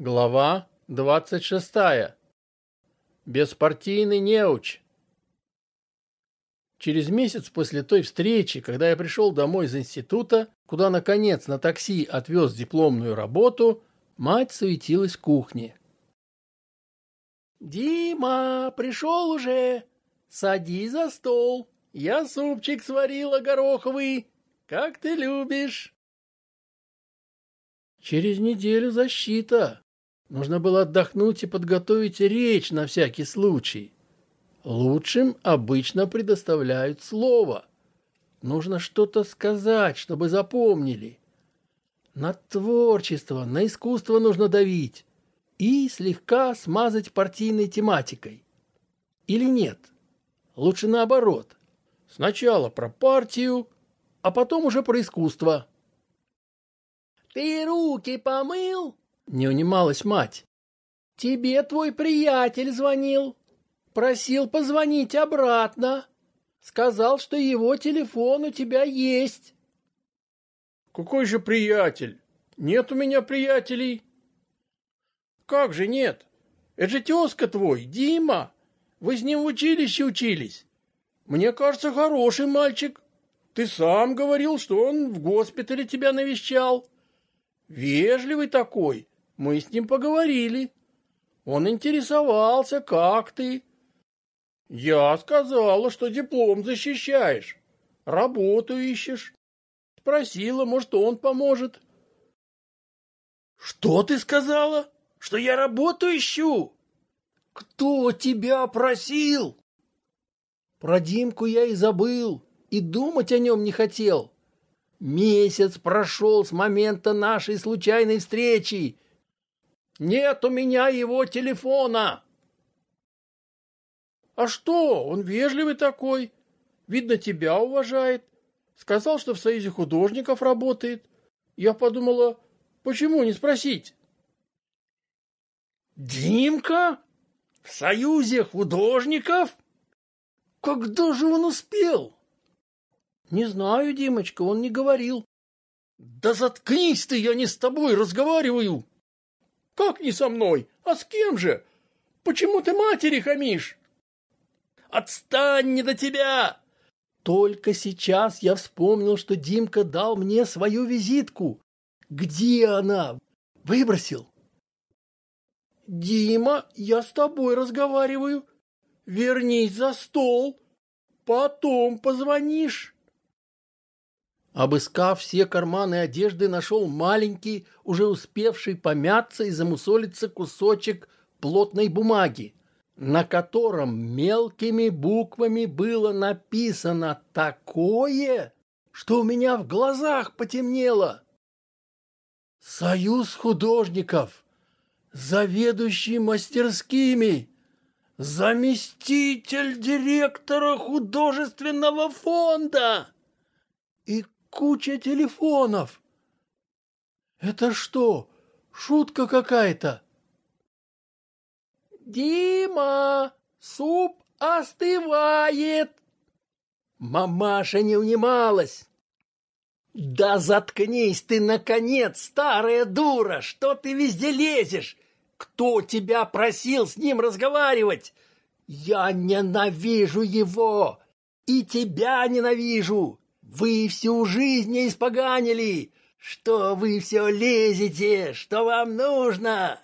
Глава 26. Беспартийный неуч. Через месяц после той встречи, когда я пришел домой из института, куда, наконец, на такси отвез дипломную работу, мать суетилась в кухне. «Дима, пришел уже! Садись за стол! Я супчик сварила гороховый, как ты любишь!» Через неделю защита. Нужно было отдохнуть и подготовить речь на всякий случай. Лучшим обычно предоставляют слово. Нужно что-то сказать, чтобы запомнили. На творчество, на искусство нужно давить и слегка смазать партийной тематикой. Или нет? Лучше наоборот. Сначала про партию, а потом уже про искусство. «Ты руки помыл?» Не унималась мать. Тебе твой приятель звонил. Просил позвонить обратно. Сказал, что его телефон у тебя есть. Какой же приятель? Нет у меня приятелей. Как же нет? Это же тезка твой, Дима. Вы с ним в училище учились. Мне кажется, хороший мальчик. Ты сам говорил, что он в госпитале тебя навещал. Вежливый такой. Мы с ним поговорили. Он интересовался, как ты. Я сказала, что диплом защищаешь, работу ищешь. Спросила, может, он поможет. Что ты сказала? Что я работу ищу? Кто тебя просил? Про Димку я и забыл, и думать о нем не хотел. Месяц прошел с момента нашей случайной встречи, нет у меня его телефона. А что, он вежливый такой. Видно, тебя уважает. Сказал, что в Союзе художников работает. Я подумала, почему не спросить? Димка? В Союзе художников? Когда же он успел? Не знаю, Димочка, он не говорил. Да заткнись ты, я не с тобой разговариваю. Как не со мной? А с кем же? Почему ты матери хамишь? Отстань не до тебя! Только сейчас я вспомнил, что Димка дал мне свою визитку. Где она? Выбросил. Дима, я с тобой разговариваю. Вернись за стол. Потом позвонишь. Обыскав все карманы одежды, нашел маленький, уже успевший помяться и замусолиться кусочек плотной бумаги, на котором мелкими буквами было написано такое, что у меня в глазах потемнело. Союз художников, заведующий мастерскими, заместитель директора художественного фонда и куча телефонов. Это что, шутка какая-то? Дима, суп остывает. Мамаша не унималась. Да заткнись ты, наконец, старая дура! Что ты везде лезешь? Кто тебя просил с ним разговаривать? Я ненавижу его! И тебя ненавижу! Вы всю жизнь не испоганили! Что вы все лезете? Что вам нужно?»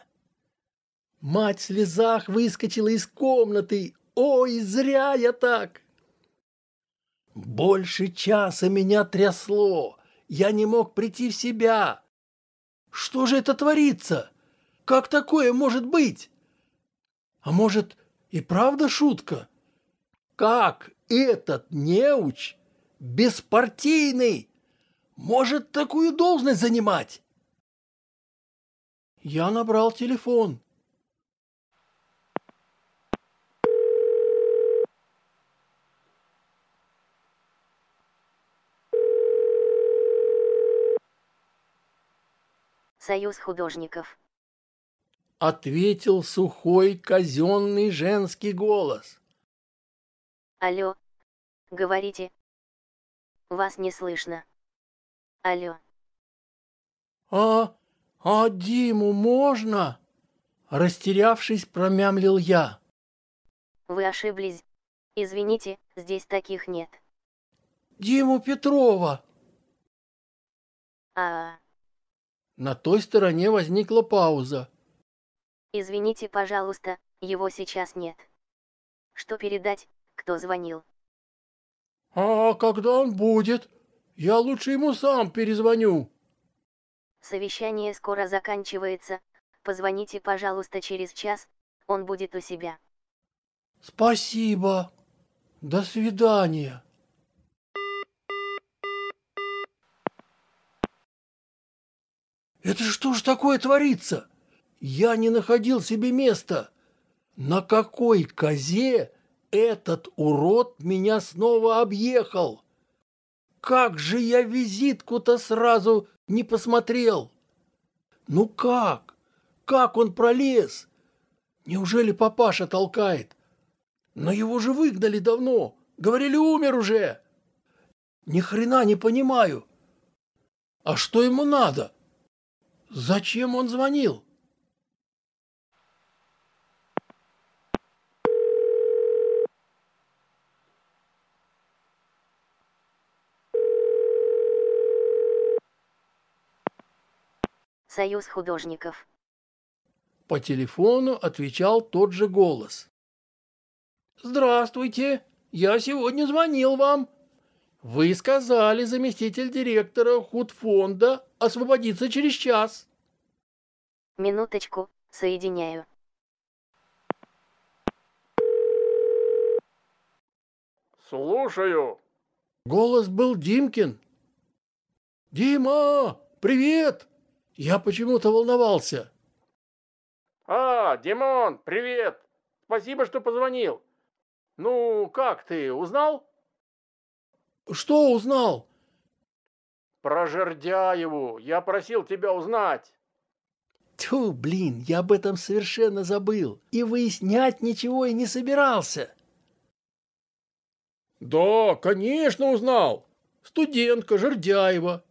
Мать в слезах выскочила из комнаты. «Ой, зря я так!» Больше часа меня трясло. Я не мог прийти в себя. Что же это творится? Как такое может быть? А может, и правда шутка? Как этот неуч беспартийный, может такую должность занимать. Я набрал телефон. Союз художников. Ответил сухой казенный женский голос. Алло, говорите. Вас не слышно. Алло. А, а Диму можно? Растерявшись, промямлил я. Вы ошиблись. Извините, здесь таких нет. Диму Петрова. А, На той стороне возникла пауза. извините, пожалуйста, его сейчас нет. Что передать, кто звонил? А когда он будет? Я лучше ему сам перезвоню. Совещание скоро заканчивается. Позвоните, пожалуйста, через час. Он будет у себя. Спасибо. До свидания. Это что ж такое творится? Я не находил себе места. На какой козе этот урод меня снова объехал? Как же я визитку-то сразу не посмотрел? Ну как? Как он пролез? Неужели папаша толкает? Но его же выгнали давно. Говорили, умер уже. Ни хрена не понимаю. А что ему надо? Зачем он звонил? Союз художников. По телефону отвечал тот же голос. «Здравствуйте, я сегодня звонил вам. Вы сказали, заместитель директора худфонда освободиться через час». Минуточку, соединяю. Слушаю. Голос был Димкин. «Дима, привет!» Я почему-то волновался. А, Димон, привет. Спасибо, что позвонил. Ну, как ты, узнал? «Что узнал?» Про Жердяеву. Я просил тебя узнать. Тьфу, блин, я об этом совершенно забыл. И выяснять ничего и не собирался. Да, конечно, узнал. Студентка Жердяева.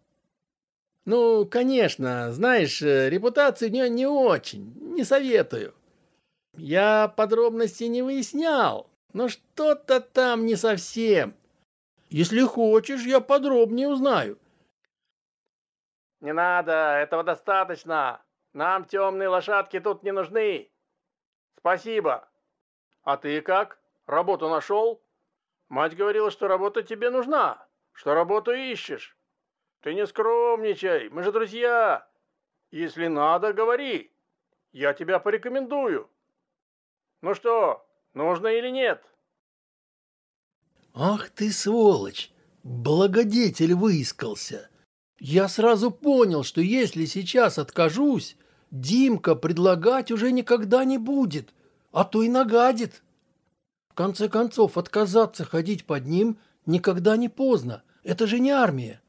Ну, конечно, знаешь, э, репутация у нее не очень. Не советую. Я подробностей не выяснял, но что-то там не совсем. Если хочешь, я подробнее узнаю. Не надо, этого достаточно. Нам темные лошадки тут не нужны. Спасибо. А ты как? Работу нашел? Мать говорила, что работа тебе нужна, что работу ищешь. Ты не скромничай, мы же друзья. Если надо, говори. Я тебя порекомендую. Ну что, нужно или нет? Ах ты сволочь! Благодетель выискался. Я сразу понял, что если сейчас откажусь, Димка предлагать уже никогда не будет, а то и нагадит. В конце концов, отказаться ходить под ним никогда не поздно. Это же не армия.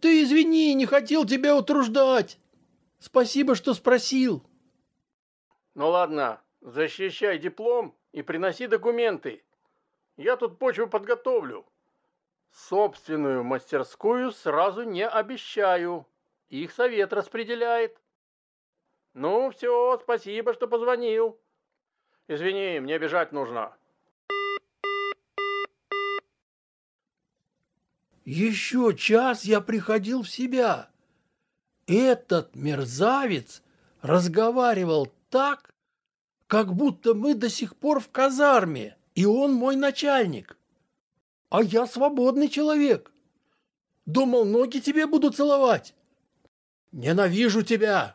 Ты извини, не хотел тебя утруждать. Спасибо, что спросил. Ну ладно, защищай диплом и приноси документы. Я тут почву подготовлю. Собственную мастерскую сразу не обещаю. Их совет распределяет. Ну, все, спасибо, что позвонил. Извини, мне бежать нужно. Еще час я приходил в себя. Этот мерзавец разговаривал так, как будто мы до сих пор в казарме, и он мой начальник. А я свободный человек. Думал, ноги тебе буду целовать. Ненавижу тебя.